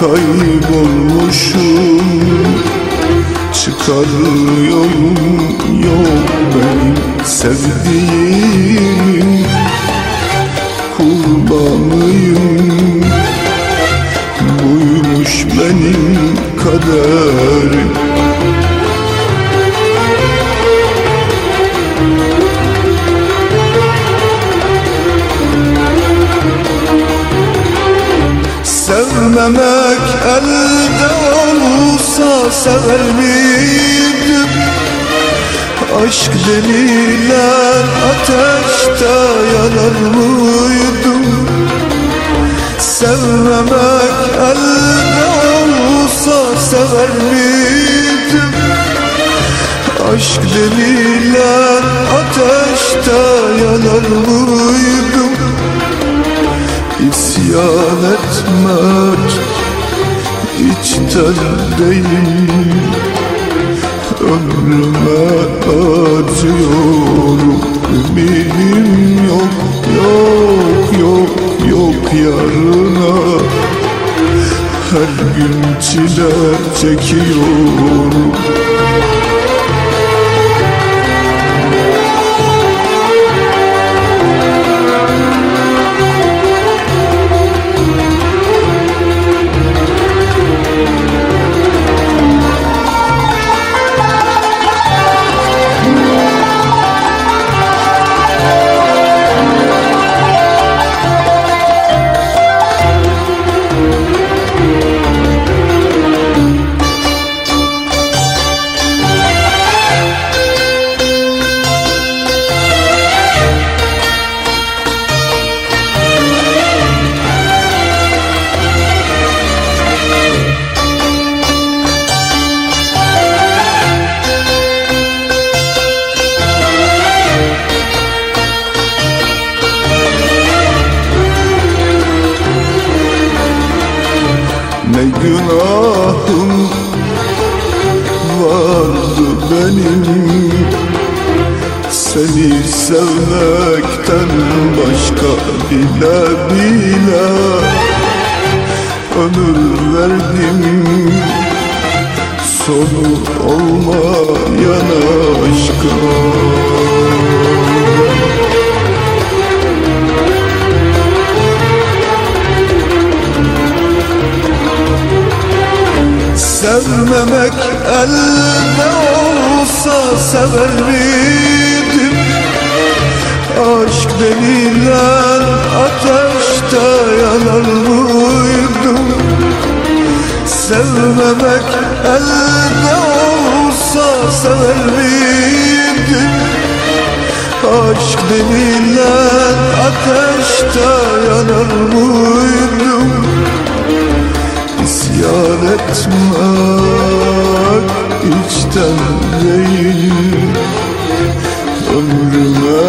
Kaybolmuşum. Çıkar yolum yok benim sevdiğim. Kurbanıyım. Buymuş benim kaderim olsa sever miydim? Aşk denilen ateşte yanar mıydım? Sevmemek elde olsa sever miydim? Aşk denilen ateşte yanar mıydım? İsyan etmek içten değil Ömrüme acıyorum. Ümidim yok, yok, yok, yok yarına. Her gün çile çekiyorum günahım vardı benim. Seni sevmekten başka bile bile Ömür verdim. Sonu olmayan aşka elde olsa sever miydim? Aşk denilen ateşte yanar mıydım? Sevmemek elde olsa sever miydim? Aşk denilen ateşte yanar mıydım? yar etmek içten değil. Ömrüme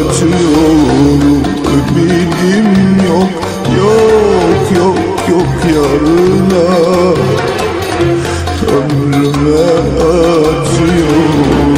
acıyorum ümidim yok. Yok yok yok yarına. Ömrüme acıyorum.